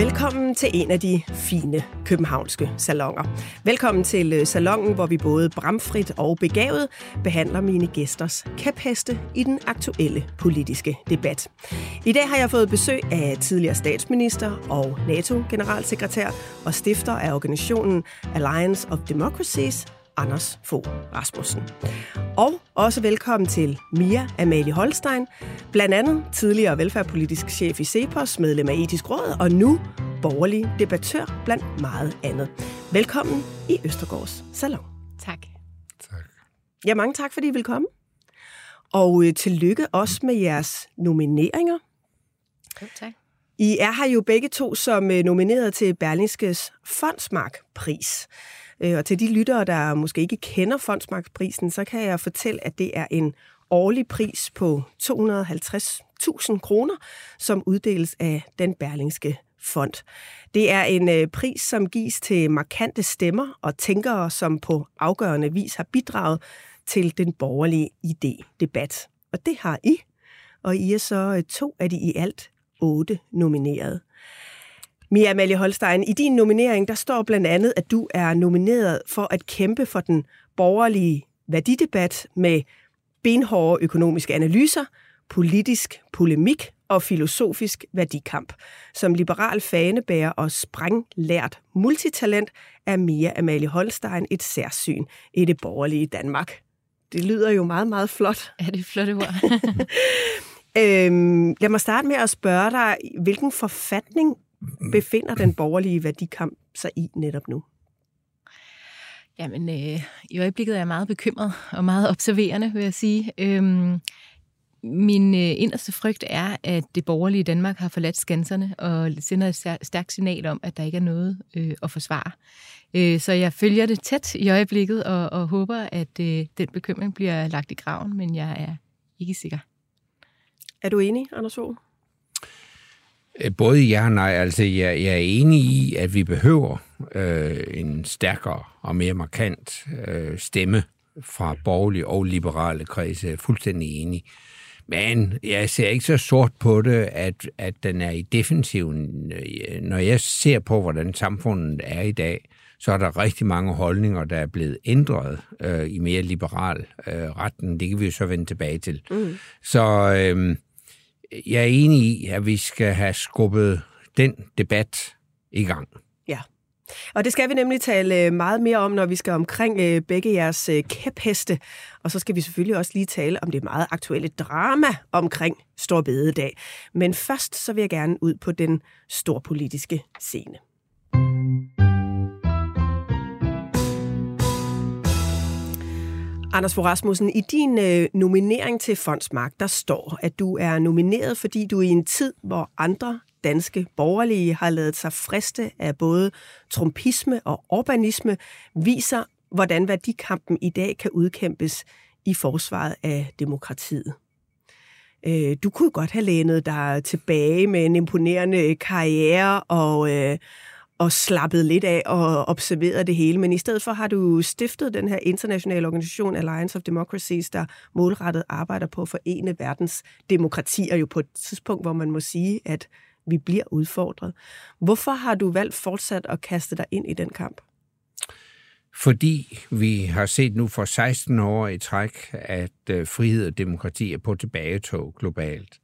Velkommen til en af de fine københavnske salonger. Velkommen til øh, salongen, hvor vi både bramfrit og begavet behandler mine gæsters kæpheste i den aktuelle politiske debat. I dag har jeg fået besøg af tidligere statsminister og NATO-generalsekretær og stifter af organisationen Alliance of Democracies, Anders Fogh Rasmussen. Og også velkommen til Mia Amalie Holstein, blandt andet tidligere velfærdspolitisk chef i CEPOS, medlem af Etisk Råd og nu borgerlig debattør blandt meget andet. Velkommen i Østergaards Salon. Tak. Tak. Ja, mange tak, fordi I vil komme. Og øh, tillykke også med jeres nomineringer. Jo, tak. I er her jo begge to som øh, nomineret til Berlingskes Fondsmark-pris. Øh, og til de lyttere, der måske ikke kender Fondsmarkedsprisen, så kan jeg fortælle, at det er en årlig pris på 250.000 kroner, som uddeles af den Berlingske Fond. Det er en øh, pris, som gives til markante stemmer og tænkere, som på afgørende vis har bidraget til den borgerlige idédebat. Og det har I, og I er så øh, to af de i alt otte nomineret. Mia Amalie Holstein, i din nominering, der står blandt andet, at du er nomineret for at kæmpe for den borgerlige værdidebat med benhårde økonomiske analyser, politisk polemik og filosofisk værdikamp. Som liberal fanebærer og sprænglært multitalent er Mia Amalie Holstein et særsyn i det borgerlige Danmark. Det lyder jo meget, meget flot. Er det flotte ord? Øhm, lad mig starte med at spørge dig, hvilken forfatning befinder den borgerlige værdikamp sig i netop nu? Jamen, øh, i øjeblikket er jeg meget bekymret og meget observerende, vil jeg sige. Øhm, min øh, inderste frygt er, at det borgerlige Danmark har forladt skanserne og sender et stær- stærkt signal om, at der ikke er noget øh, at forsvare. Øh, så jeg følger det tæt i øjeblikket og, og håber, at øh, den bekymring bliver lagt i graven, men jeg er ikke sikker. Er du enig, Anders Fogh? Øh, Både ja og nej. Altså, jeg, jeg er enig i, at vi behøver øh, en stærkere og mere markant øh, stemme fra borgerlige og liberale kredse. Jeg er fuldstændig enig. Men jeg ser ikke så sort på det, at, at den er i defensiven. Når jeg ser på, hvordan samfundet er i dag, så er der rigtig mange holdninger, der er blevet ændret øh, i mere liberal øh, retning. Det kan vi jo så vende tilbage til. Mm. Så øh, jeg er enig i, at vi skal have skubbet den debat i gang. Ja. Og det skal vi nemlig tale øh, meget mere om, når vi skal omkring øh, begge jeres øh, kæpheste. Og så skal vi selvfølgelig også lige tale om det meget aktuelle drama omkring Storbededag. Men først så vil jeg gerne ud på den storpolitiske scene. Anders Fogh Rasmussen, i din øh, nominering til Fondsmark, der står, at du er nomineret, fordi du i en tid, hvor andre danske borgerlige har lavet sig friste af både trumpisme og urbanisme, viser, hvordan værdikampen i dag kan udkæmpes i forsvaret af demokratiet. Øh, du kunne godt have lænet dig tilbage med en imponerende karriere og, øh, og slappet lidt af og observeret det hele, men i stedet for har du stiftet den her internationale organisation Alliance of Democracies, der målrettet arbejder på at forene verdens demokratier jo på et tidspunkt, hvor man må sige, at vi bliver udfordret. Hvorfor har du valgt fortsat at kaste dig ind i den kamp? Fordi vi har set nu for 16 år i træk, at øh, frihed og demokrati er på tilbagetog globalt.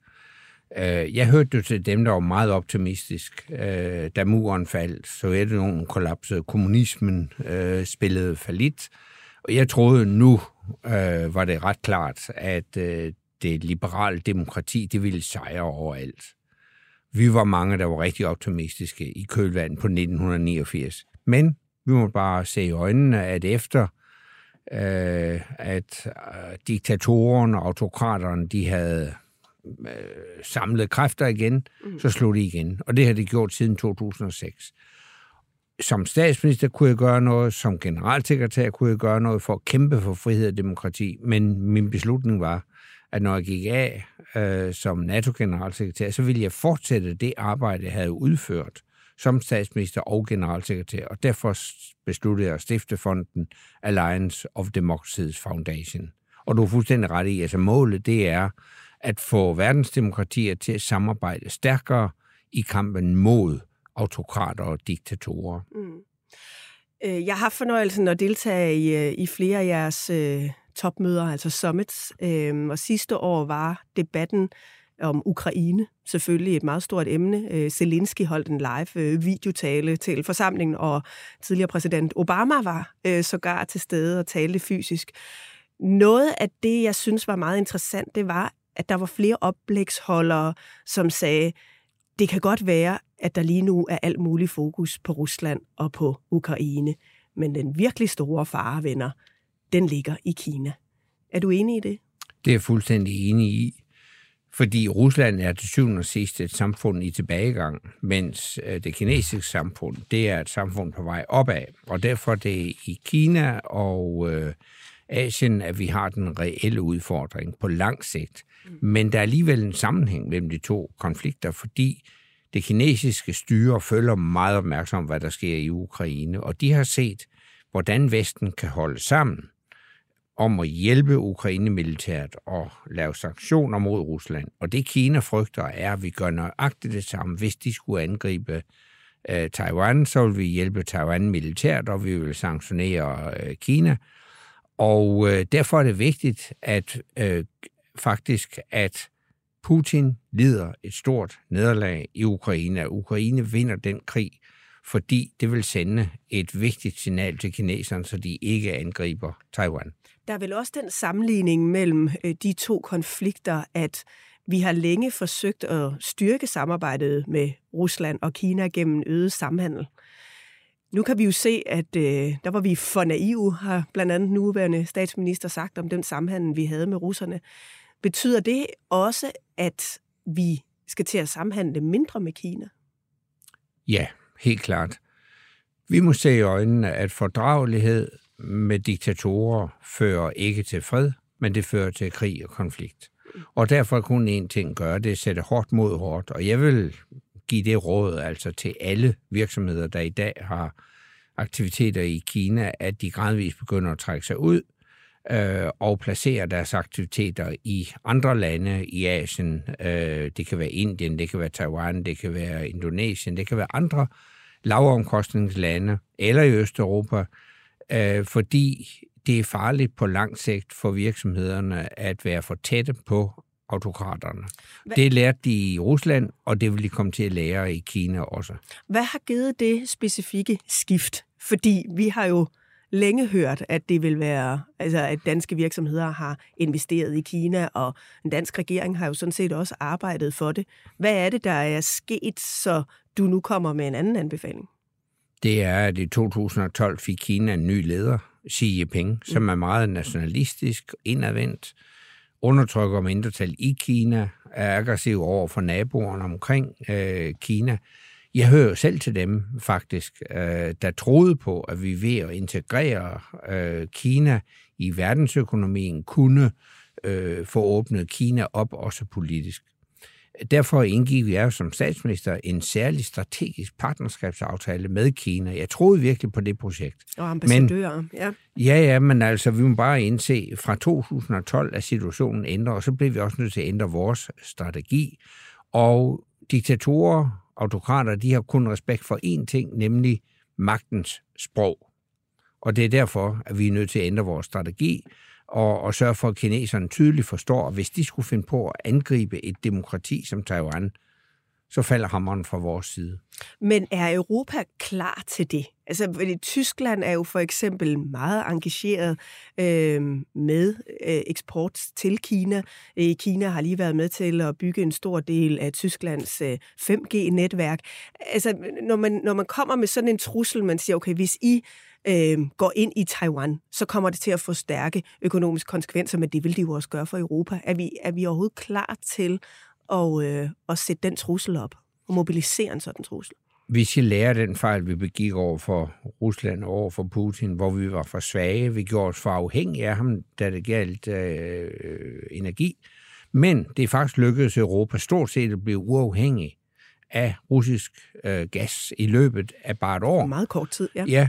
Øh, jeg hørte jo til dem, der var meget optimistisk, øh, da muren faldt, Sovjetunionen kollapsede, kommunismen øh, spillede falit, og jeg troede nu øh, var det ret klart, at øh, det liberale demokrati, det ville sejre overalt. Vi var mange, der var rigtig optimistiske i kølvandet på 1989. Men vi må bare se i øjnene, at efter øh, at diktatorerne og autokraterne, de havde øh, samlet kræfter igen, mm. så slog de igen. Og det har de gjort siden 2006. Som statsminister kunne jeg gøre noget, som generalsekretær kunne jeg gøre noget for at kæmpe for frihed og demokrati, men min beslutning var, at når jeg gik af øh, som NATO-generalsekretær, så ville jeg fortsætte det arbejde, jeg havde udført som statsminister og generalsekretær, og derfor besluttede jeg at stifte fonden Alliance of Democracies Foundation. Og du er fuldstændig ret i, altså målet det er at få verdensdemokratier til at samarbejde stærkere i kampen mod autokrater og diktatorer. Mm. Øh, jeg har fornøjelsen at deltage i, øh, i flere af jeres øh, topmøder, altså summits, øh, og sidste år var debatten om Ukraine, selvfølgelig et meget stort emne. Øh, Zelensky holdt en live øh, videotale til forsamlingen, og tidligere præsident Obama var øh, sågar til stede og talte fysisk. Noget af det, jeg synes var meget interessant, det var, at der var flere oplægsholdere, som sagde, det kan godt være, at der lige nu er alt muligt fokus på Rusland og på Ukraine, men den virkelig store fare, venner, den ligger i Kina. Er du enig i det? Det er jeg fuldstændig enig i. Fordi Rusland er til syvende og sidst et samfund i tilbagegang, mens øh, det kinesiske samfund, det er et samfund på vej opad. Og derfor er det i Kina og øh, Asien, at vi har den reelle udfordring på lang sigt. Mm. Men der er alligevel en sammenhæng mellem de to konflikter, fordi det kinesiske styre følger meget opmærksom, hvad der sker i Ukraine, og de har set, hvordan Vesten kan holde sammen om at hjælpe Ukraine militært og lave sanktioner mod Rusland. Og det Kina frygter er, at vi gør nøjagtigt det samme. Hvis de skulle angribe øh, Taiwan, så vil vi hjælpe Taiwan militært, og vi vil sanktionere øh, Kina. Og øh, derfor er det vigtigt, at øh, faktisk, at Putin lider et stort nederlag i Ukraine, at Ukraine vinder den krig, fordi det vil sende et vigtigt signal til kineserne, så de ikke angriber Taiwan. Der er vel også den sammenligning mellem øh, de to konflikter, at vi har længe forsøgt at styrke samarbejdet med Rusland og Kina gennem øget samhandel. Nu kan vi jo se, at øh, der var vi for naive, har blandt andet nuværende statsminister sagt om den samhandel, vi havde med russerne. Betyder det også, at vi skal til at samhandle mindre med Kina? Ja, helt klart. Vi må se i øjnene, at fordragelighed med diktatorer fører ikke til fred, men det fører til krig og konflikt. Og derfor kun én ting gøre, det er at sætte hårdt mod hårdt. Og jeg vil give det råd altså til alle virksomheder, der i dag har aktiviteter i Kina, at de gradvist begynder at trække sig ud øh, og placere deres aktiviteter i andre lande i Asien. Øh, det kan være Indien, det kan være Taiwan, det kan være Indonesien, det kan være andre lavomkostningslande eller i Østeuropa, øh, fordi det er farligt på lang sigt for virksomhederne at være for tætte på autokraterne. Hvad? Det lærte de i Rusland, og det vil de komme til at lære i Kina også. Hvad har givet det specifikke skift? Fordi vi har jo længe hørt, at det vil være, altså at danske virksomheder har investeret i Kina, og den danske regering har jo sådan set også arbejdet for det. Hvad er det, der er sket, så du nu kommer med en anden anbefaling? det er, at i 2012 fik Kina en ny leder, Xi Jinping, som er meget nationalistisk, indadvendt, undertrykker mindretal i Kina, er aggressiv over for naboerne omkring øh, Kina. Jeg hører selv til dem, faktisk, øh, der troede på, at vi ved at integrere øh, Kina i verdensøkonomien kunne øh, få åbnet Kina op, også politisk. Derfor indgik jeg som statsminister en særlig strategisk partnerskabsaftale med Kina. Jeg troede virkelig på det projekt. Og ambassadører, men, ja. Ja, ja, men altså, vi må bare indse, fra 2012 er situationen ændret, og så blev vi også nødt til at ændre vores strategi. Og diktatorer, autokrater, de har kun respekt for én ting, nemlig magtens sprog. Og det er derfor, at vi er nødt til at ændre vores strategi, og, og sørge for, at kineserne tydeligt forstår, at hvis de skulle finde på at angribe et demokrati som Taiwan, så falder hammeren fra vores side. Men er Europa klar til det? Altså, Tyskland er jo for eksempel meget engageret øh, med øh, eksport til Kina. Øh, Kina har lige været med til at bygge en stor del af Tysklands øh, 5G-netværk. Altså, når man, når man kommer med sådan en trussel, man siger, okay, hvis I øh, går ind i Taiwan, så kommer det til at få stærke økonomiske konsekvenser, men det vil de jo også gøre for Europa. Er vi, er vi overhovedet klar til at, øh, at sætte den trussel op og mobilisere en sådan trussel? Hvis jeg lærer den fejl, vi begik over for Rusland og over for Putin, hvor vi var for svage, vi gjorde os for afhængige af ham, da det galt øh, energi. Men det er faktisk lykkedes Europa stort set at blive uafhængig af russisk øh, gas i løbet af bare et år. Meget kort tid, ja. Ja,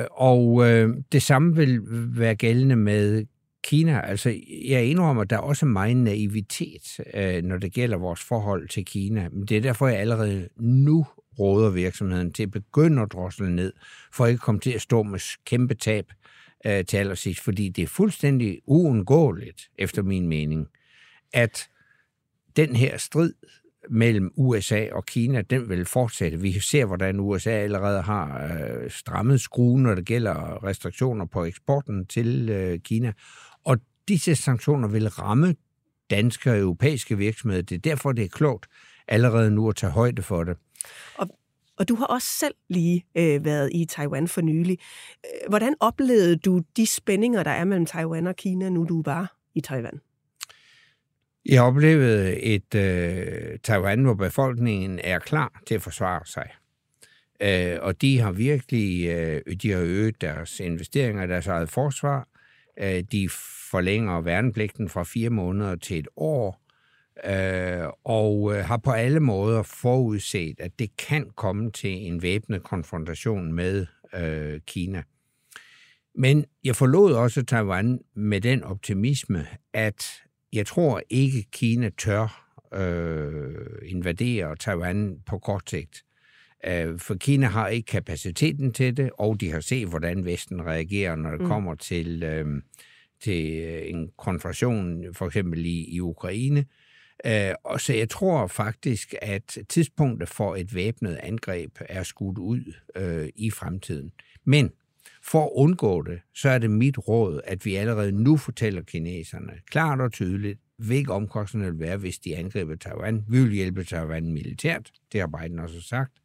øh, og øh, det samme vil være gældende med Kina. Altså, jeg indrømmer, at der er også meget naivitet, øh, når det gælder vores forhold til Kina. Men det er derfor, jeg allerede nu råder virksomheden til at begynde at drosle ned, for ikke at komme til at stå med kæmpe tab øh, til allersidst, fordi det er fuldstændig uundgåeligt, efter min mening, at den her strid mellem USA og Kina, den vil fortsætte. Vi ser, hvordan USA allerede har øh, strammet skruen, når det gælder restriktioner på eksporten til øh, Kina. Og disse sanktioner vil ramme danske og europæiske virksomheder. Det er derfor, det er klogt allerede nu at tage højde for det. Og, og du har også selv lige øh, været i Taiwan for nylig. Øh, hvordan oplevede du de spændinger, der er mellem Taiwan og Kina, nu du var i Taiwan? Jeg oplevede et øh, Taiwan, hvor befolkningen er klar til at forsvare sig. Øh, og de har virkelig øh, de har øget deres investeringer i deres eget forsvar. Øh, de forlænger værnepligten fra fire måneder til et år, øh, og øh, har på alle måder forudset, at det kan komme til en væbnet konfrontation med øh, Kina. Men jeg forlod også Taiwan med den optimisme, at jeg tror ikke, Kina tør øh, invadere Taiwan på kort sigt. Øh, for Kina har ikke kapaciteten til det, og de har set, hvordan Vesten reagerer, når det mm. kommer til, øh, til en konfrontation, for eksempel i, i Ukraine. Øh, og så jeg tror faktisk, at tidspunktet for et væbnet angreb er skudt ud øh, i fremtiden. Men for at undgå det, så er det mit råd, at vi allerede nu fortæller kineserne klart og tydeligt, hvilke omkostninger vil være, hvis de angriber Taiwan. Vi vil hjælpe Taiwan militært, det har Biden også sagt,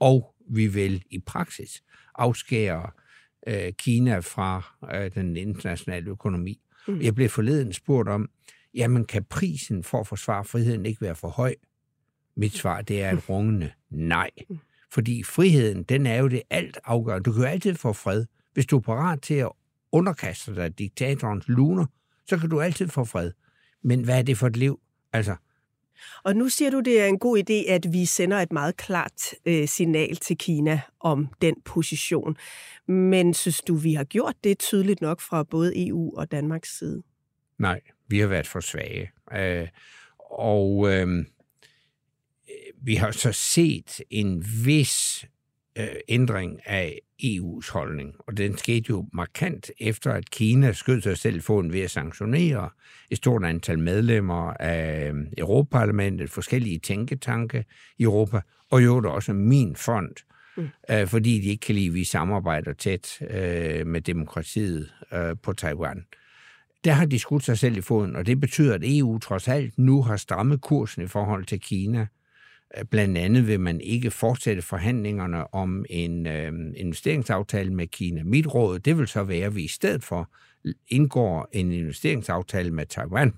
og vi vil i praksis afskære øh, Kina fra øh, den internationale økonomi. Mm. Jeg blev forleden spurgt om, jamen kan prisen for at forsvare friheden ikke være for høj? Mit svar, det er et rungende nej. Mm. Fordi friheden, den er jo det alt afgørende. Du kan jo altid få fred. Hvis du er parat til at underkaste dig diktatorens luner, så kan du altid få fred. Men hvad er det for et liv? Altså, og nu siger du, det er en god idé, at vi sender et meget klart øh, signal til Kina om den position. Men synes du, vi har gjort det tydeligt nok fra både EU og Danmarks side? Nej, vi har været for svage. Øh, og øhm, øh, vi har så set en vis øh, ændring af EU's holdning, og den skete jo markant efter, at Kina skød sig selv foden ved at sanktionere et stort antal medlemmer af Europaparlamentet, forskellige tænketanke i Europa, og jo også min fond, mm. øh, fordi de ikke kan lide, at vi samarbejder tæt øh, med demokratiet øh, på Taiwan. Der har de skudt sig selv i foden, og det betyder, at EU trods alt nu har strammet kursen i forhold til Kina, Blandt andet vil man ikke fortsætte forhandlingerne om en øh, investeringsaftale med Kina. Mit råd, det vil så være, at vi i stedet for indgår en investeringsaftale med Taiwan.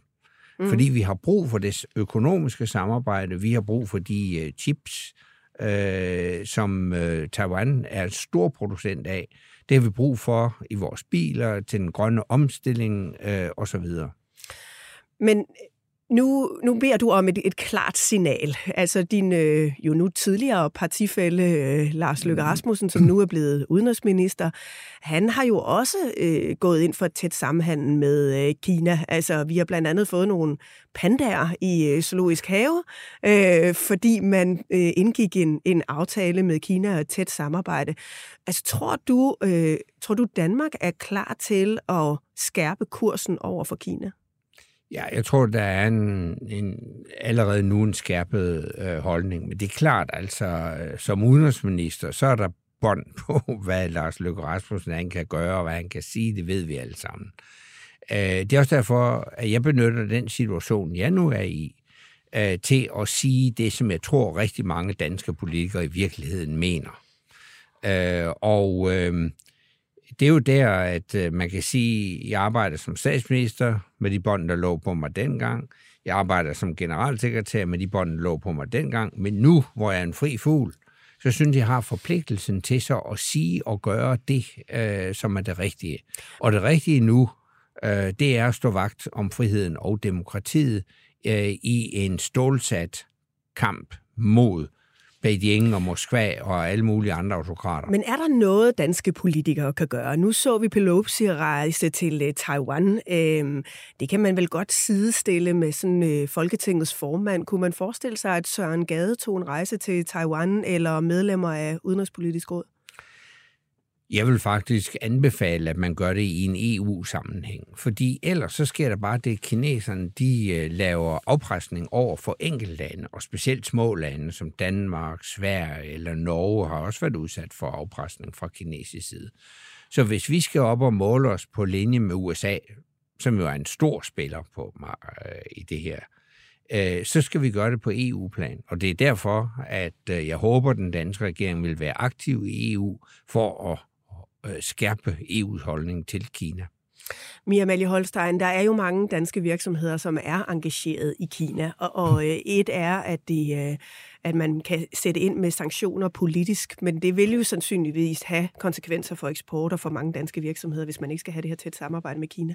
Mm. Fordi vi har brug for det økonomiske samarbejde, vi har brug for de øh, chips, øh, som øh, Taiwan er en stor producent af. Det har vi brug for i vores biler, til den grønne omstilling øh, osv. Men nu, nu beder du om et, et klart signal. Altså din øh, jo nu tidligere partifælle øh, Lars Løkke Rasmussen, som nu er blevet udenrigsminister, han har jo også øh, gået ind for et tæt sammenhandel med øh, Kina. Altså vi har blandt andet fået nogle pandaer i øh, Zoologisk Have, øh, fordi man øh, indgik en, en aftale med Kina og et tæt samarbejde. Altså tror du, øh, tror du Danmark er klar til at skærpe kursen over for Kina? Ja, jeg tror, der er en, en allerede nu en skærpet øh, holdning, men det er klart, altså øh, som udenrigsminister, så er der bånd på, hvad Lars Løkke Rasmussen han kan gøre, og hvad han kan sige, det ved vi alle sammen. Øh, det er også derfor, at jeg benytter den situation, jeg nu er i, øh, til at sige det, som jeg tror rigtig mange danske politikere i virkeligheden mener. Øh, og øh, det er jo der, at øh, man kan sige, at jeg arbejder som statsminister med de bånd, der lå på mig dengang. Jeg arbejder som generalsekretær med de bånd, der lå på mig dengang. Men nu, hvor jeg er en fri fugl, så synes jeg, jeg har forpligtelsen til så at sige og gøre det, øh, som er det rigtige. Og det rigtige nu, øh, det er at stå vagt om friheden og demokratiet øh, i en stålsat kamp mod Beijing og Moskva og alle mulige andre autokrater. Men er der noget, danske politikere kan gøre? Nu så vi Pelosi rejse til øh, Taiwan. Øhm, det kan man vel godt sidestille med sådan øh, Folketingets formand. Kunne man forestille sig, at Søren Gade tog en rejse til Taiwan eller medlemmer af Udenrigspolitisk Råd? Jeg vil faktisk anbefale, at man gør det i en EU-sammenhæng, fordi ellers så sker der bare det, at kineserne de øh, laver afpresning over for enkeltlande, og specielt små lande som Danmark, Sverige eller Norge har også været udsat for afpresning fra kinesisk side. Så hvis vi skal op og måle os på linje med USA, som jo er en stor spiller på øh, i det her, øh, så skal vi gøre det på EU-plan. Og det er derfor, at øh, jeg håber, at den danske regering vil være aktiv i EU for at øh, skærpe EU's holdning til Kina. Mia Malie Holstein, der er jo mange danske virksomheder, som er engageret i Kina, og, og øh, et er, at, det, øh, at man kan sætte ind med sanktioner politisk, men det vil jo sandsynligvis have konsekvenser for eksport og for mange danske virksomheder, hvis man ikke skal have det her tæt samarbejde med Kina.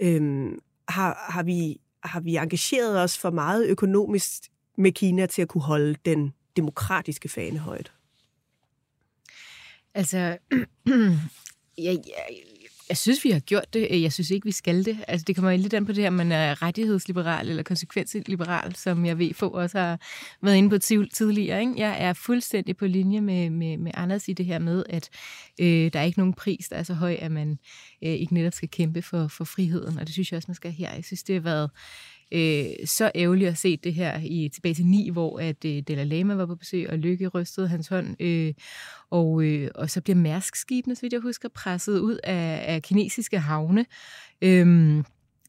Øhm, har, har, vi, har vi engageret os for meget økonomisk med Kina til at kunne holde den demokratiske fane højt? Altså, jeg, jeg, jeg synes, vi har gjort det. Jeg synes ikke, vi skal det. Altså, det kommer lidt an på det her, om man er rettighedsliberal eller konsekvensliberal, som jeg ved få også har været inde på tidligere. Ikke? Jeg er fuldstændig på linje med, med, med Anders i det her med, at øh, der er ikke nogen pris, der er så høj, at man øh, ikke netop skal kæmpe for, for friheden. Og det synes jeg også, man skal her. Jeg synes, det har været øh, så ærgerligt at se det her i tilbage til 9, hvor at øh, Dalai Lama var på besøg, og Lykke rystede hans hånd. Øh, og, øh, og så bliver Mærsk-skibene, så vidt jeg husker, presset ud af, af kinesiske havne. Øh,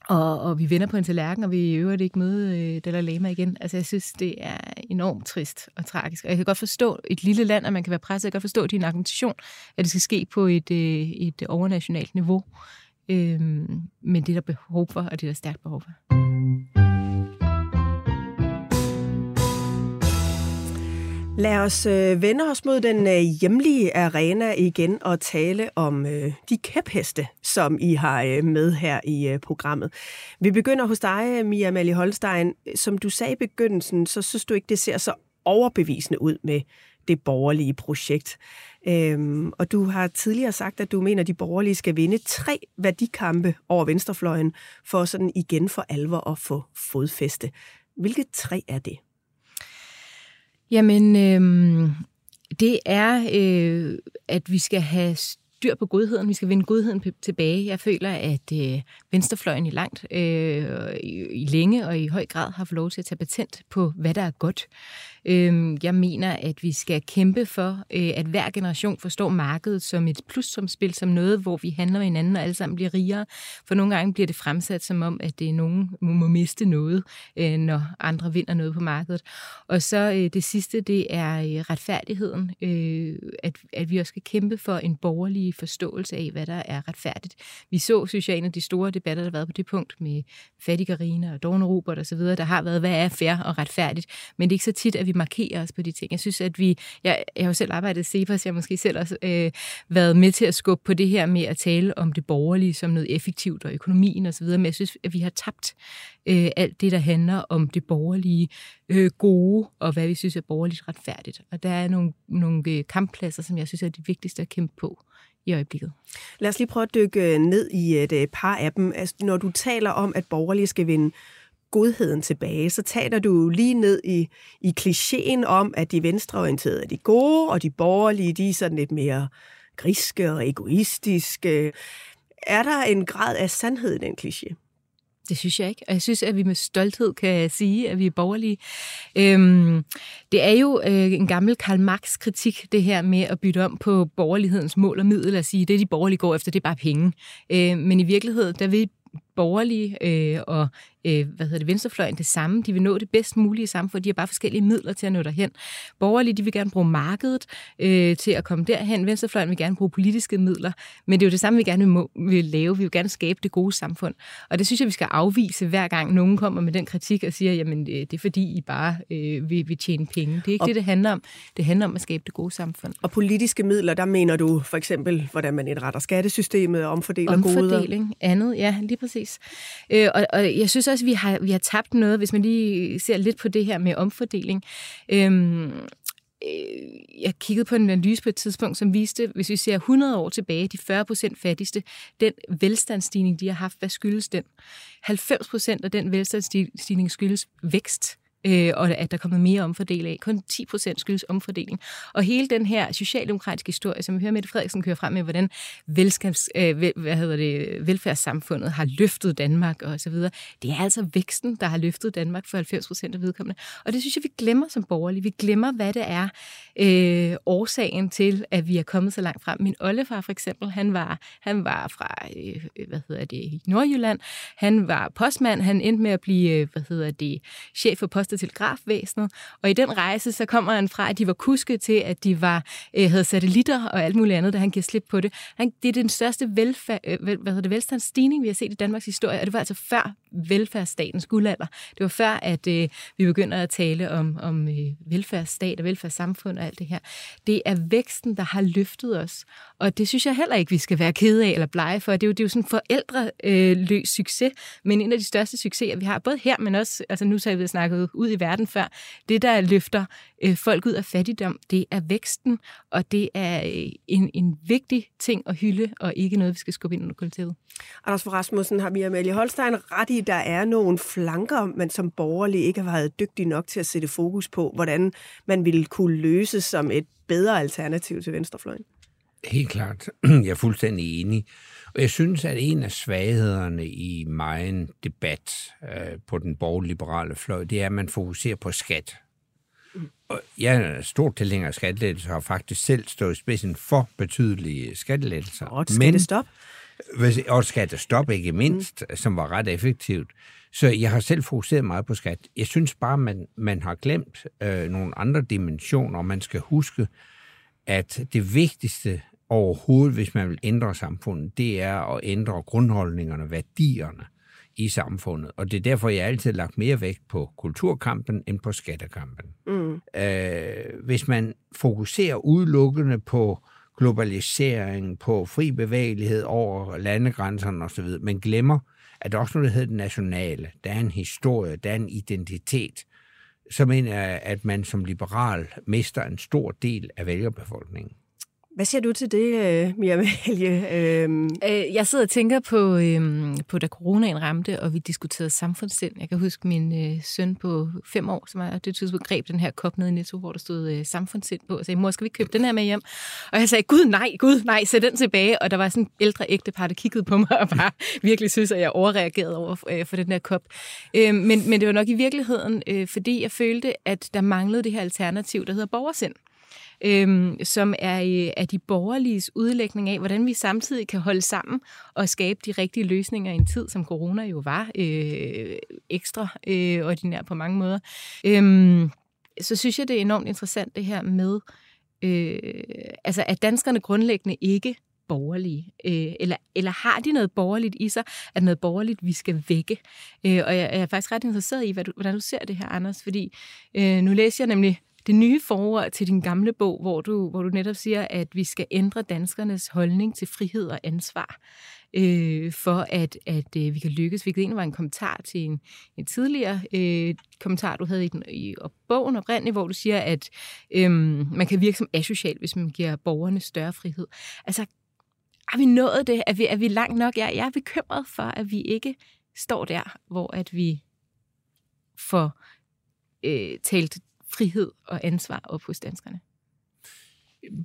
og, og vi vender på en tallerken, og vi i øvrigt ikke møde øh, Dalai Lama igen. Altså, jeg synes, det er enormt trist og tragisk. Og jeg kan godt forstå et lille land, at man kan være presset. Jeg kan godt forstå din argumentation, at det skal ske på et, øh, et overnationalt niveau. Øh, men det er der behov for, og det er der stærkt behov for. Lad os øh, vende os mod den øh, hjemlige arena igen og tale om øh, de kæpheste, som I har øh, med her i øh, programmet. Vi begynder hos dig, Mia Amalie Holstein. Som du sagde i begyndelsen, så synes du ikke, det ser så overbevisende ud med det borgerlige projekt. Øhm, og du har tidligere sagt, at du mener, at de borgerlige skal vinde tre værdikampe over venstrefløjen, for sådan igen for alvor at få fodfæste. Hvilke tre er det? Jamen, øhm, det er, øh, at vi skal have styr på godheden. Vi skal vinde godheden tilbage. Jeg føler, at øh, venstrefløjen i langt, øh, i, i længe og i høj grad har fået lov til at tage patent på, hvad der er godt. Øh, jeg mener, at vi skal kæmpe for, øh, at hver generation forstår markedet som et plus som noget, hvor vi handler med hinanden og alle sammen bliver rigere. For nogle gange bliver det fremsat som om, at det er nogen må miste noget, øh, når andre vinder noget på markedet. Og så øh, det sidste, det er øh, retfærdigheden. Øh, at, at vi også skal kæmpe for en borgerlig forståelse af, hvad der er retfærdigt. Vi så, synes jeg, en af de store debatter, der har været på det punkt med Fattigarina og Dorne Robert osv., der har været, hvad er fair og retfærdigt. Men det er ikke så tit, at vi markerer os på de ting. Jeg synes, at vi... Jeg, jeg har jo selv arbejdet i CEPAS, jeg har måske selv også øh, været med til at skubbe på det her med at tale om det borgerlige som noget effektivt og økonomien osv., men jeg synes, at vi har tabt øh, alt det, der handler om det borgerlige øh, gode, og hvad vi synes er borgerligt retfærdigt. Og der er nogle, nogle øh, kamppladser, som jeg synes er de vigtigste at kæmpe på i øjeblikket. Lad os lige prøve at dykke øh, ned i øh, et par af dem. Altså, når du taler om, at borgerlige skal vinde godheden tilbage, så taler du lige ned i, i klichéen om, at de venstreorienterede er de gode, og de borgerlige, de er sådan lidt mere griske og egoistiske. Er der en grad af sandhed i den kliché? Det synes jeg ikke. Og jeg synes, at vi med stolthed kan sige, at vi er borgerlige. Øhm, det er jo øh, en gammel Karl Marx-kritik, det her med at bytte om på borgerlighedens mål og middel, at sige, at det, de borgerlige går efter, det er bare penge. Øh, men i virkeligheden, der vil borgerlige øh, og øh, hvad hedder det, venstrefløjen det samme. De vil nå det bedst mulige samfund. De har bare forskellige midler til at nå derhen. Borgerlige, de vil gerne bruge markedet øh, til at komme derhen. Venstrefløjen vil gerne bruge politiske midler. Men det er jo det samme, vi gerne vil, vil lave. Vi vil gerne skabe det gode samfund. Og det synes jeg, vi skal afvise hver gang nogen kommer med den kritik og siger, jamen øh, det er fordi, I bare øh, vil, vil tjene penge. Det er ikke og, det, det handler om. Det handler om at skabe det gode samfund. Og politiske midler, der mener du for eksempel, hvordan man indretter skattesystemet og omfordeler Omfordeling, goder? Omfordeling, andet, ja, lige præcis. Øh, og, og jeg synes også, vi har, vi har tabt noget, hvis man lige ser lidt på det her med omfordeling. Øhm, øh, jeg kiggede på en analyse på et tidspunkt, som viste, hvis vi ser 100 år tilbage, de 40 procent fattigste, den velstandsstigning, de har haft, hvad skyldes den? 90 procent af den velstandsstigning skyldes vækst øh, og at der er kommet mere omfordeling af. Kun 10 procent skyldes omfordeling. Og hele den her socialdemokratiske historie, som vi hører Mette Frederiksen køre frem med, hvordan velskabs, øh, vel, hvad hedder det, velfærdssamfundet har løftet Danmark og så videre, det er altså væksten, der har løftet Danmark for 90 procent af vedkommende. Og det synes jeg, vi glemmer som borgerlige. Vi glemmer, hvad det er øh, årsagen til, at vi er kommet så langt frem. Min oldefar for eksempel, han var, han var fra, øh, hvad hedder det, Nordjylland. Han var postmand. Han endte med at blive, øh, hvad hedder det, chef for post- til telegrafvæsenet. Og i den rejse, så kommer han fra, at de var kuske til, at de var, øh, havde satellitter og alt muligt andet, da han giver slip på det. Han, det er den største velfærd, øh, hvad hedder det, velstandsstigning, vi har set i Danmarks historie, og det var altså før velfærdsstatens guldalder. Det var før, at øh, vi begynder at tale om, om øh, velfærdsstat og velfærdssamfund og alt det her. Det er væksten, der har løftet os, og det synes jeg heller ikke, vi skal være kede af eller blege for. Det er jo, det er jo sådan en forældreløs succes, men en af de største succeser, vi har, både her, men også, altså nu så har vi snakket ud i verden før, det der løfter øh, folk ud af fattigdom, det er væksten, og det er øh, en, en vigtig ting at hylde, og ikke noget, vi skal skubbe ind under kollektivet. Anders for Rasmussen, har Mia Amalie Holstein ret i, der er nogle flanker, man som borgerlig ikke har været dygtig nok til at sætte fokus på, hvordan man ville kunne løse som et bedre alternativ til venstrefløjen? Helt klart. Jeg er fuldstændig enig. Og jeg synes, at en af svaghederne i meget debat øh, på den borgerliberale fløj, det er, at man fokuserer på skat. Og jeg er stor tilhænger af skattelettelser, og har faktisk selv stået i spidsen for betydelige skattelettelser. Og skal Men, det stoppe? Og det stoppe, ikke mindst, mm. som var ret effektivt. Så jeg har selv fokuseret meget på skat. Jeg synes bare, man, man har glemt øh, nogle andre dimensioner, og man skal huske, at det vigtigste overhovedet, hvis man vil ændre samfundet, det er at ændre grundholdningerne, værdierne i samfundet. Og det er derfor, jeg altid har lagt mere vægt på kulturkampen end på skattekampen. Mm. Øh, hvis man fokuserer udelukkende på globalisering, på fri bevægelighed over landegrænserne osv., men glemmer, at der også noget, der hedder det nationale. Der er en historie, der er en identitet. Så mener jeg, at man som liberal mister en stor del af vælgerbefolkningen. Hvad siger du til det, øh, Mia Malie? Øhm. Øh, jeg sidder og tænker på, øhm, på, da coronaen ramte, og vi diskuterede samfundssind. Jeg kan huske min øh, søn på fem år, som er det tidspunkt greb den her kop ned i Netto, hvor der stod øh, samfundssind på, og sagde, mor, skal vi købe den her med hjem? Og jeg sagde, gud nej, gud nej, sæt den tilbage. Og der var sådan en ældre ægtepar, der kiggede på mig og bare virkelig synes, at jeg overreagerede over øh, for den her kop. Øh, men, men det var nok i virkeligheden, øh, fordi jeg følte, at der manglede det her alternativ, der hedder borgersind øhm, som er, øh, er de borgerliges udlægning af, hvordan vi samtidig kan holde sammen og skabe de rigtige løsninger i en tid, som corona jo var øh, ekstra øh, ordinær på mange måder. Øhm, så synes jeg, det er enormt interessant det her med, øh, altså at danskerne grundlæggende ikke borgerlige? Øh, eller, eller har de noget borgerligt i sig? Er noget borgerligt, vi skal vække? Øh, og jeg, jeg er faktisk ret interesseret i, hvad du, hvordan du ser det her, Anders, fordi øh, nu læser jeg nemlig det nye forord til din gamle bog, hvor du, hvor du netop siger, at vi skal ændre danskernes holdning til frihed og ansvar, øh, for at, at øh, vi kan lykkes. Hvilket egentlig var en kommentar til en, en tidligere øh, kommentar, du havde i, den, i bogen oprindeligt, hvor du siger, at øh, man kan virke som asocial, hvis man giver borgerne større frihed. Altså, har vi nået det? Er vi, er vi langt nok? Jeg, jeg er bekymret for, at vi ikke står der, hvor at vi får øh, talt frihed og ansvar op hos danskerne?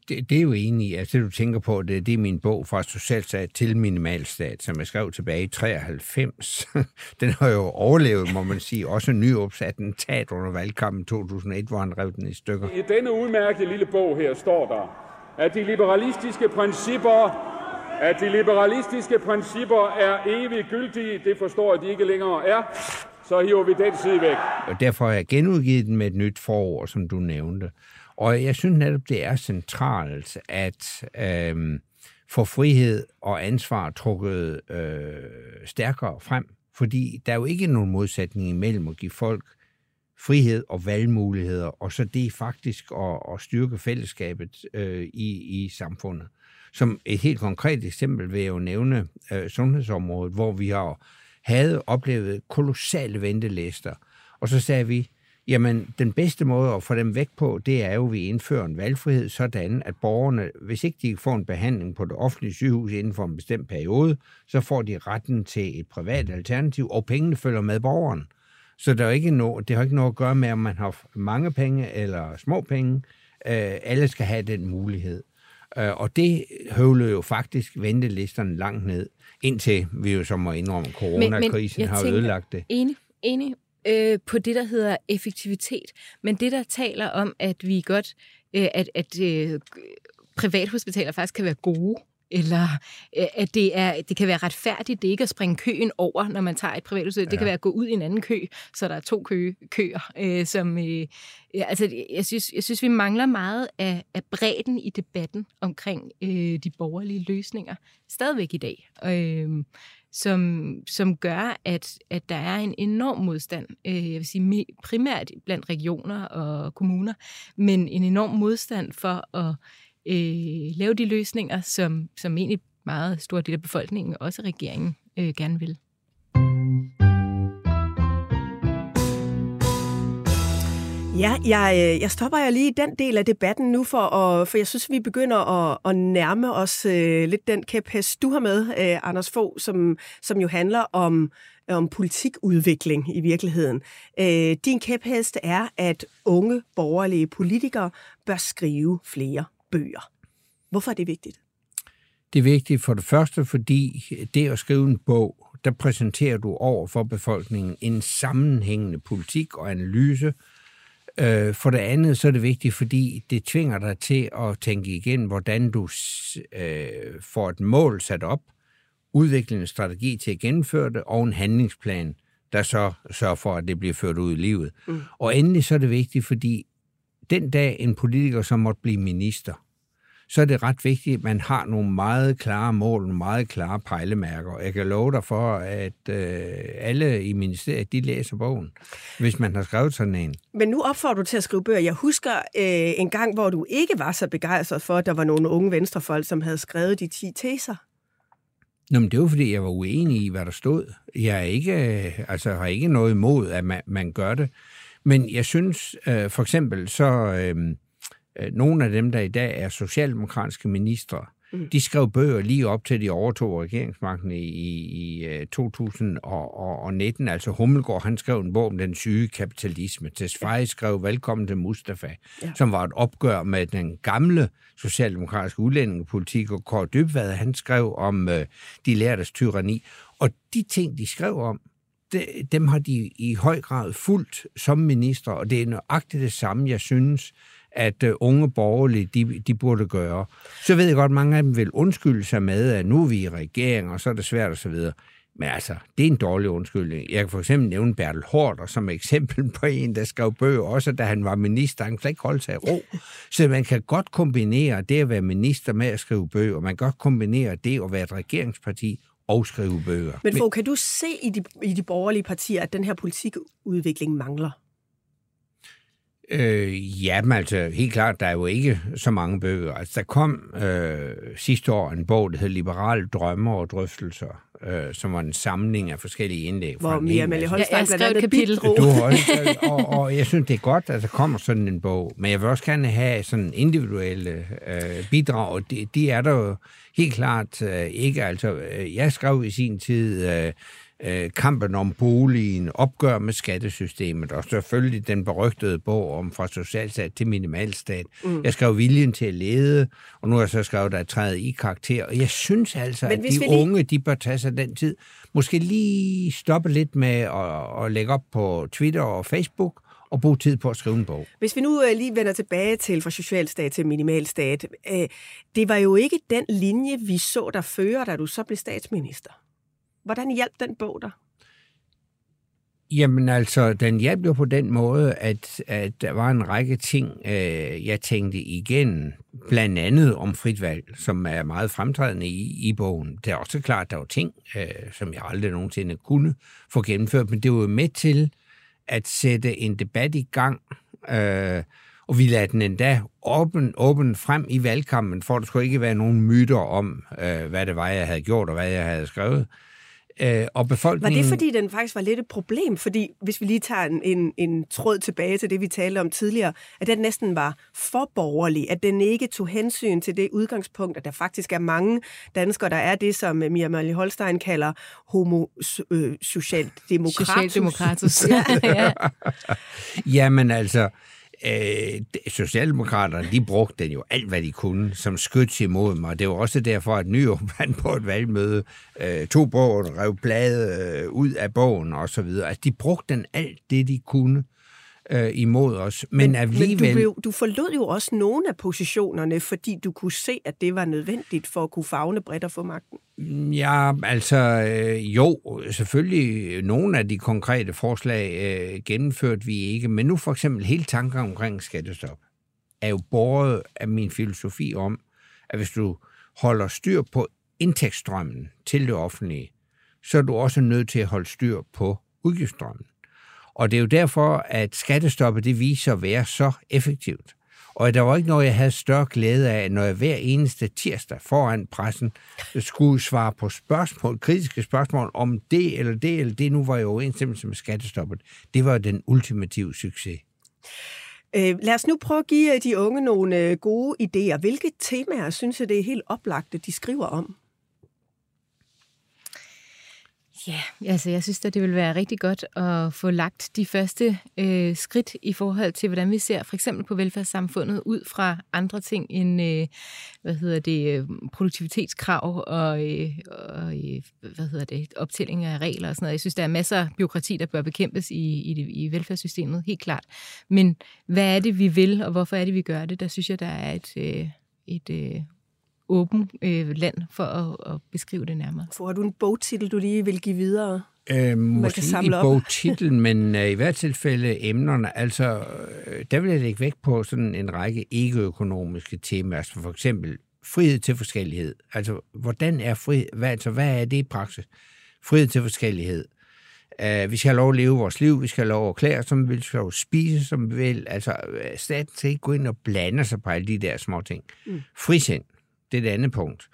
Det, det er jo enig i. Altså, det du tænker på, det, det er min bog fra socialstat til minimalstat, som jeg skrev tilbage i 93. den har jo overlevet, må man sige, også Nyrups attentat under valgkampen 2001, hvor han rev den i stykker. I denne udmærkede lille bog her står der, at de liberalistiske principper at de liberalistiske principper er evigt gyldige, det forstår at de ikke længere er, så hiver vi den side væk. Og derfor har jeg genudgivet den med et nyt forord, som du nævnte. Og jeg synes netop, det er centralt at øh, få frihed og ansvar trukket øh, stærkere frem. Fordi der er jo ikke nogen modsætning imellem at give folk frihed og valgmuligheder, og så det faktisk at, at styrke fællesskabet øh, i, i samfundet. Som et helt konkret eksempel vil jeg jo nævne øh, sundhedsområdet, hvor vi har havde oplevet kolossale ventelister. Og så sagde vi, jamen den bedste måde at få dem væk på, det er jo, at vi indfører en valgfrihed, sådan at borgerne, hvis ikke de får en behandling på det offentlige sygehus inden for en bestemt periode, så får de retten til et privat alternativ, og pengene følger med borgeren. Så der er ikke no, det har ikke noget at gøre med, om man har mange penge eller små penge. Øh, alle skal have den mulighed. Øh, og det høvlede jo faktisk ventelisterne langt ned, indtil vi jo så må indrømme, at coronakrisen har tænker, ødelagt det. Enig, enig øh, på det, der hedder effektivitet. Men det, der taler om, at vi godt, øh, at, at øh, privathospitaler faktisk kan være gode, eller øh, at det, er, det kan være retfærdigt, det ikke at springe køen over, når man tager et privathospital. Ja. Det kan være at gå ud i en anden kø, så der er to kø, køer. Øh, som, øh, altså, jeg, synes, jeg synes, vi mangler meget af, af bredden i debatten omkring øh, de borgerlige løsninger, stadigvæk i dag. Øh, som, som gør, at, at der er en enorm modstand, øh, jeg vil sige primært blandt regioner og kommuner, men en enorm modstand for at øh, lave de løsninger, som, som egentlig meget stor del af befolkningen, også regeringen, øh, gerne vil. Ja, jeg, øh, jeg stopper jeg lige den del af debatten nu, for, at, for jeg synes, vi begynder at, at nærme os øh, lidt den kæphest, du har med, øh, Anders Fogh, som, som jo handler om, om politikudvikling i virkeligheden. Øh, din kæphest er, at unge borgerlige politikere bør skrive flere bøger. Hvorfor er det vigtigt? Det er vigtigt for det første, fordi det at skrive en bog, der præsenterer du over for befolkningen en sammenhængende politik og analyse. Øh, for det andet så er det vigtigt, fordi det tvinger dig til at tænke igen, hvordan du øh, får et mål sat op, udvikle en strategi til at gennemføre det, og en handlingsplan, der så sørger for, at det bliver ført ud i livet. Mm. Og endelig så er det vigtigt, fordi den dag en politiker så måtte blive minister, så er det ret vigtigt, at man har nogle meget klare mål, nogle meget klare pejlemærker. Jeg kan love dig for, at øh, alle i ministeriet, de læser bogen, hvis man har skrevet sådan en. Men nu opfordrer du til at skrive bøger. Jeg husker øh, en gang, hvor du ikke var så begejstret for, at der var nogle unge venstrefolk, som havde skrevet de 10 teser. Nå, men det var, fordi jeg var uenig i, hvad der stod. Jeg er ikke, altså, har ikke noget imod, at man, man gør det. Men jeg synes, øh, for eksempel, så øh, øh, nogle af dem, der i dag er socialdemokratiske ministre, mm. de skrev bøger lige op til, de overtog regeringsmagten i, i, i 2019. Øh, altså Hummelgaard, han skrev en bog om den syge kapitalisme. Tesfaye skrev Velkommen til Mustafa, ja. som var et opgør med den gamle socialdemokratiske udlændingepolitik, og Kåre Dybvad, han skrev om øh, de lærtes tyranni. Og de ting, de skrev om, dem har de i høj grad fuldt som minister, og det er nøjagtigt det samme, jeg synes, at øh, unge borgerlige, de, de burde gøre. Så ved jeg godt, mange af dem vil undskylde sig med, at nu er vi i regering, og så er det svært osv. Men altså, det er en dårlig undskyldning. Jeg kan for eksempel nævne Bertel Hårder som eksempel på en, der skrev bøger, også da han var minister. Han kunne ikke holde sig i ro. Så man kan godt kombinere det at være minister med at skrive bøger. Man kan godt kombinere det at være et regeringsparti og skrive bøger. Men Fogh, kan du se i de, i de borgerlige partier, at den her politikudvikling mangler? Øh, ja, men altså helt klart, der er jo ikke så mange bøger. Altså, der kom øh, sidste år en bog, der hed Liberale Drømmer og Drøftelser, øh, som var en samling af forskellige indlæg. Hvor Mia Amalie Holstein jeg, jeg skrev et kapitel. Du også, og, og jeg synes, det er godt, at der kommer sådan en bog, men jeg vil også gerne have sådan individuelle øh, bidrag, og de, de er der jo helt klart øh, ikke. Altså, øh, jeg skrev i sin tid... Øh, øh, kampen om boligen, opgør med skattesystemet, og selvfølgelig den berygtede bog om fra socialstat til minimalstat. Mm. Jeg skrev Viljen til at lede, og nu har jeg så skrevet, der træet i karakter. Og jeg synes altså, Men at de lige... unge, de bør tage sig den tid. Måske lige stoppe lidt med at, at lægge op på Twitter og Facebook, og bruge tid på at skrive en bog. Hvis vi nu øh, lige vender tilbage til fra socialstat til minimalstat, øh, det var jo ikke den linje, vi så der fører, da du så blev statsminister. Hvordan hjalp den bog dig? Jamen altså, den hjalp jo på den måde, at, at der var en række ting, øh, jeg tænkte igen, blandt andet om frit valg, som er meget fremtrædende i, i bogen. Det er også klart, at der var ting, øh, som jeg aldrig nogensinde kunne få gennemført, men det var jo med til at sætte en debat i gang, øh, og vi lader den endda åben, åben frem i valgkampen, for der skulle ikke være nogen myter om, øh, hvad det var, jeg havde gjort, og hvad jeg havde skrevet. Øh, og befolkningen... Var det, fordi den faktisk var lidt et problem? Fordi hvis vi lige tager en, en, en tråd tilbage til det, vi talte om tidligere, at den næsten var for borgerlig, at den ikke tog hensyn til det udgangspunkt, at der faktisk er mange danskere, der er det, som Mia Malie Holstein kalder homo øh, socialdemokratus. Socialdemokratus, ja. ja. Jamen altså, øh, Socialdemokraterne, de brugte den jo alt, hvad de kunne, som skyds imod mig. Det var også derfor, at Nyrup vandt på et valgmøde, øh, tog bogen, rev bladet øh, ud af bogen og så videre. Altså, de brugte den alt det, de kunne øh, imod os. Men, men alligevel... Men du, du forlod jo også nogle af positionerne, fordi du kunne se, at det var nødvendigt for at kunne fagne bredt og få magten. Ja, altså øh, jo, selvfølgelig nogle af de konkrete forslag øh, gennemførte vi ikke, men nu for eksempel hele tanken omkring skattestop er jo båret af min filosofi om, at hvis du holder styr på indtægtsstrømmen til det offentlige, så er du også nødt til at holde styr på udgiftsstrømmen. Og det er jo derfor, at skattestoppet det viser at være så effektivt. Og der var ikke noget, jeg havde større glæde af, når jeg hver eneste tirsdag foran pressen skulle svare på spørgsmål, kritiske spørgsmål om det eller det eller det nu var i overensstemmelse med skattestoppet. Det var den ultimative succes. Øh, lad os nu prøve at give øh, de unge nogle øh, gode idéer. Hvilke temaer synes jeg, det er helt oplagte, de skriver om? Ja, altså jeg synes at det vil være rigtig godt at få lagt de første øh, skridt i forhold til, hvordan vi ser for eksempel på velfærdssamfundet ud fra andre ting end, øh, hvad hedder det, øh, produktivitetskrav og, øh, og øh, hvad hedder det, optælling af regler og sådan noget. Jeg synes, der er masser af byråkrati, der bør bekæmpes i, i, det, i velfærdssystemet, helt klart. Men hvad er det, vi vil, og hvorfor er det, vi gør det? Der synes jeg, der er et, øh, et øh, åben øh, land for at, at beskrive det nærmere. For har du en bogtitel, du lige vil give videre? Øh, måske ikke bogtitlen, men øh, i hvert tilfælde emnerne. Altså, øh, der vil jeg lægge vægt på sådan en række ikke-økonomiske temaer, altså for eksempel frihed til forskellighed. Altså, hvordan er frihed? Hvad, altså, hvad er det i praksis? Frihed til forskellighed. Uh, vi skal have lov at leve vores liv, vi skal have lov at klæde som vi vil, vi skal have lov at spise, som vi vil. Altså, staten skal ikke gå ind og blande sig på alle de der små ting. Mm. Frisind. Det er det andet punkt.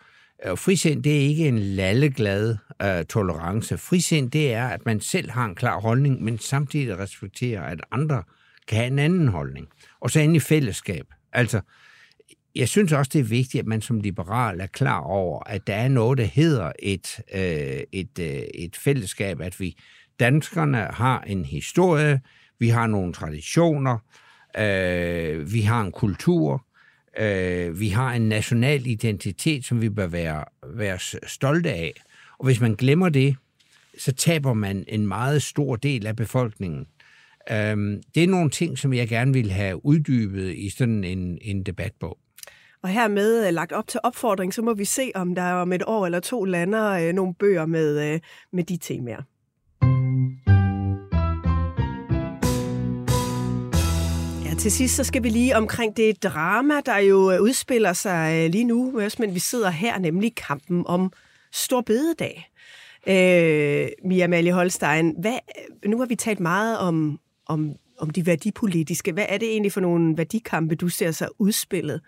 Og frisind, det er ikke en lalleglad uh, tolerance. Frisind, det er, at man selv har en klar holdning, men samtidig respekterer, at andre kan have en anden holdning. Og så endelig fællesskab. Altså, jeg synes også, det er vigtigt, at man som liberal er klar over, at der er noget, der hedder et, øh, et, øh, et fællesskab, at vi danskerne har en historie, vi har nogle traditioner, øh, vi har en kultur, Øh, vi har en national identitet, som vi bør være, være stolte af. Og hvis man glemmer det, så taber man en meget stor del af befolkningen. Øh, det er nogle ting, som jeg gerne vil have uddybet i sådan en, en debatbog. Og hermed øh, lagt op til opfordring, så må vi se, om der om et år eller to lander øh, nogle bøger med, øh, med de temaer. Til sidst så skal vi lige omkring det drama, der jo øh, udspiller sig øh, lige nu, men vi sidder her, nemlig kampen om Stor Bededag. Øh, Mia Malie Holstein, hvad, øh, nu har vi talt meget om, om, om de værdipolitiske. Hvad er det egentlig for nogle værdikampe, du ser sig udspillet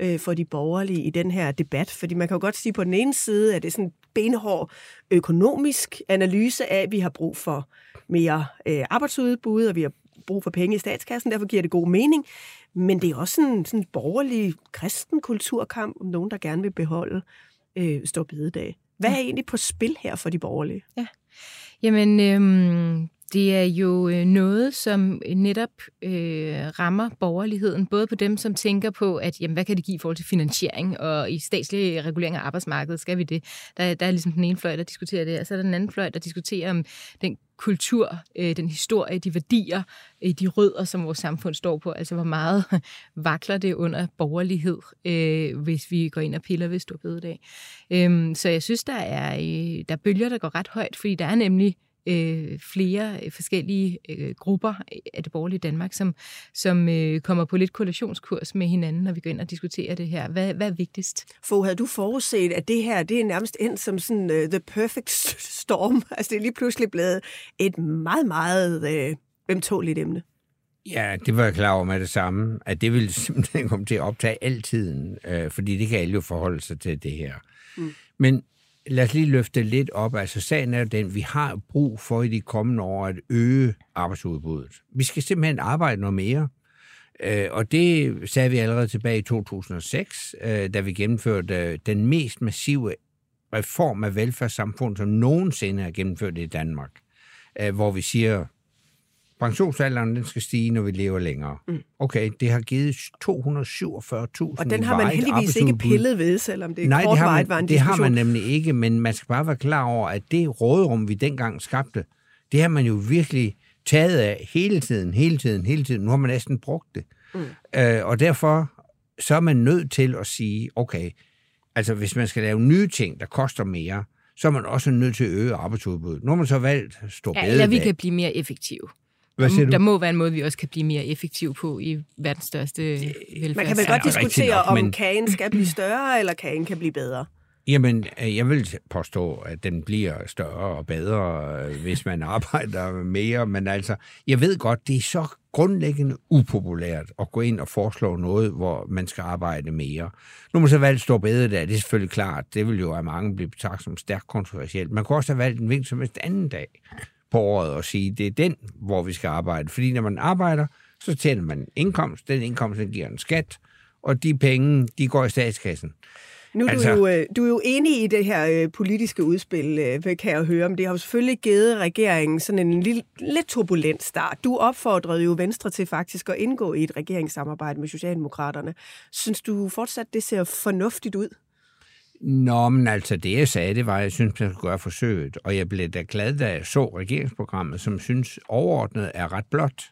øh, for de borgerlige i den her debat? Fordi man kan jo godt sige på den ene side, at det er sådan en benhård økonomisk analyse af, at vi har brug for mere øh, arbejdsudbud, og vi har brug for penge i statskassen, derfor giver det god mening. Men det er også en sådan borgerlig kristen kulturkamp om nogen, der gerne vil beholde øh, Stor Bededag. Hvad er egentlig på spil her for de borgerlige? Ja. Jamen, øhm, det er jo øh, noget, som øh, netop øh, rammer borgerligheden, både på dem, som tænker på, at jamen, hvad kan det give i forhold til finansiering, og i statslig regulering af arbejdsmarkedet, skal vi det? Der, der er ligesom den ene fløj, der diskuterer det, og så er der den anden fløj, der diskuterer om den kultur, øh, den historie, de værdier, øh, de rødder, som vores samfund står på. Altså, hvor meget vakler det under borgerlighed, øh, hvis vi går ind og piller ved Storbededag. Øh, så jeg synes, der er, øh, der er bølger, der går ret højt, fordi der er nemlig øh, flere øh, forskellige øh, grupper af det borgerlige Danmark, som, som øh, kommer på lidt koalitionskurs med hinanden, når vi går ind og diskuterer det her. Hvad, hvad er vigtigst? For havde du forudset, at det her det er nærmest endt som sådan uh, the perfect storm? Altså det er lige pludselig blevet et meget, meget øh, ømtåligt emne. Ja, det var jeg klar over med det samme, at det ville simpelthen komme til at optage altid, øh, fordi det kan alle jo forholde sig til det her. Mm. Men lad os lige løfte lidt op. Altså sagen er den, vi har brug for i de kommende år at øge arbejdsudbuddet. Vi skal simpelthen arbejde noget mere. Øh, og det sagde vi allerede tilbage i 2006, øh, da vi gennemførte øh, den mest massive reform af velfærdssamfundet, som nogensinde er gennemført i Danmark. Hvor vi siger, pensionsalderen den skal stige, når vi lever længere. Mm. Okay, det har givet 247.000 Og den har man heldigvis ikke pillet ved, selvom det Nej, kort det har man, var en det har man nemlig ikke, men man skal bare være klar over, at det råderum, vi dengang skabte, det har man jo virkelig taget af hele tiden, hele tiden, hele tiden. Nu har man næsten brugt det. Mm. Øh, og derfor så er man nødt til at sige, okay, altså hvis man skal lave nye ting, der koster mere, så er man også nødt til at øge arbejdsudbuddet. Nu har man så valgt stå ja, eller vi kan blive mere effektive. Hvad siger du? Der må være en måde, vi også kan blive mere effektive på i verdens største velfærd. Man kan vel godt diskutere, nok, om men... kagen skal blive større, eller kagen kan blive bedre. Jamen, øh, jeg vil påstå, at den bliver større og bedre, øh, hvis man arbejder mere. Men altså, jeg ved godt, det er så grundlæggende upopulært at gå ind og foreslå noget, hvor man skal arbejde mere. Nu må man så valgt stå bedre der, det er selvfølgelig klart. Det vil jo af mange blive betragtet som stærkt kontroversielt. Man kunne også have valgt en vink som et anden dag på året og sige, det er den, hvor vi skal arbejde. Fordi når man arbejder, så tjener man indkomst. Den indkomst, den giver en skat, og de penge, de går i statskassen. Nu er altså, du, jo, øh, du er jo enig i det her øh, politiske udspil, øh, kan jeg høre, men det har jo selvfølgelig givet regeringen sådan en lille, lidt turbulent start. Du opfordrede jo Venstre til faktisk at indgå i et regeringssamarbejde med Socialdemokraterne. Synes du fortsat, det ser fornuftigt ud? Nå, men altså det jeg sagde, det var, at jeg synes, man skulle gøre forsøget. Og jeg blev da glad, da jeg så regeringsprogrammet, som synes overordnet er ret blot.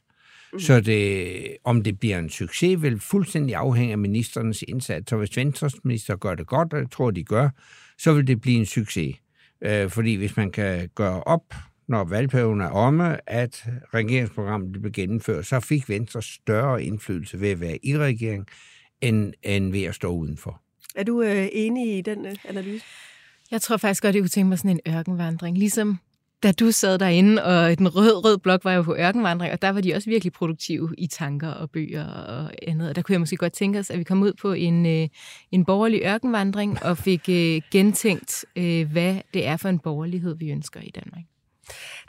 Mm. Så det, om det bliver en succes, vil fuldstændig afhænge af ministerens indsats. Så hvis Venstres minister gør det godt, og jeg tror, de gør, så vil det blive en succes. Øh, fordi hvis man kan gøre op, når valgperioden er omme, at regeringsprogrammet bliver gennemført, så fik Venstre større indflydelse ved at være i regering, end, end ved at stå udenfor. Er du øh, enig i den øh, analyse? Jeg tror faktisk godt, jeg kunne tænke mig sådan en ørkenvandring. Ligesom da du sad derinde, og den rød, rød blok var jo på ørkenvandring, og der var de også virkelig produktive i tanker og bøger og andet. Og der kunne jeg måske godt tænke os, at vi kom ud på en, øh, en borgerlig ørkenvandring og fik øh, gentænkt, øh, hvad det er for en borgerlighed, vi ønsker i Danmark.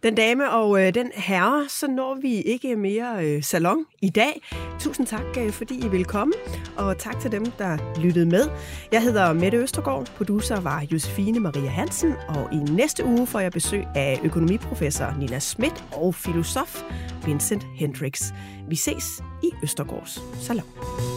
Den dame og øh, den herre, så når vi ikke mere øh, salon i dag. Tusind tak, øh, fordi I vil komme, og tak til dem, der lyttede med. Jeg hedder Mette Østergaard, producer var Josefine Maria Hansen, og i næste uge får jeg besøg af økonomiprofessor Nina Schmidt og filosof Vincent Hendricks. Vi ses i Østergaards Salon.